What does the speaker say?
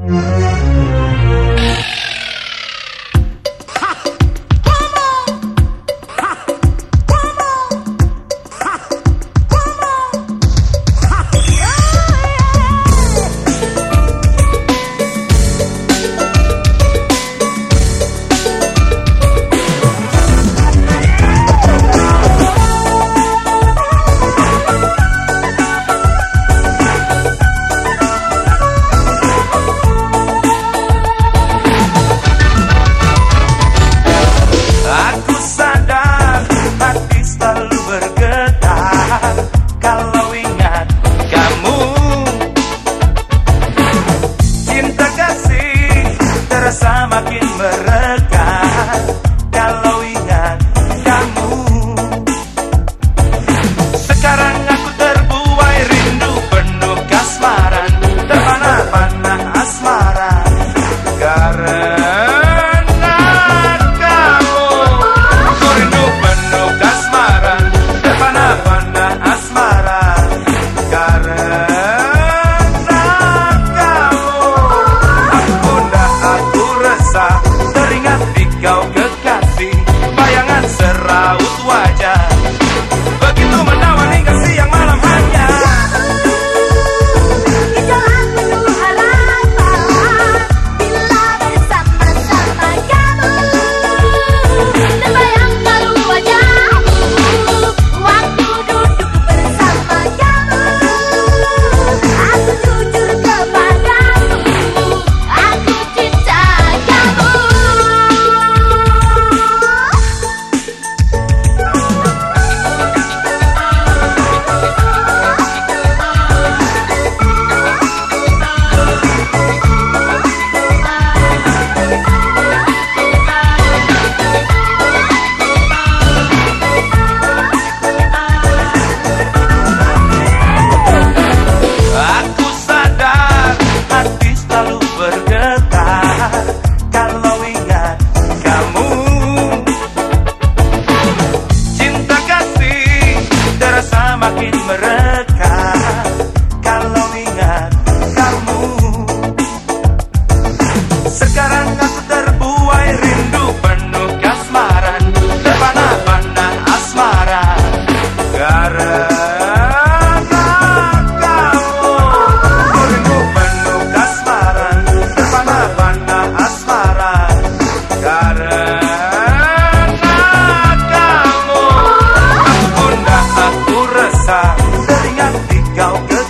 Música ingat di kau kesal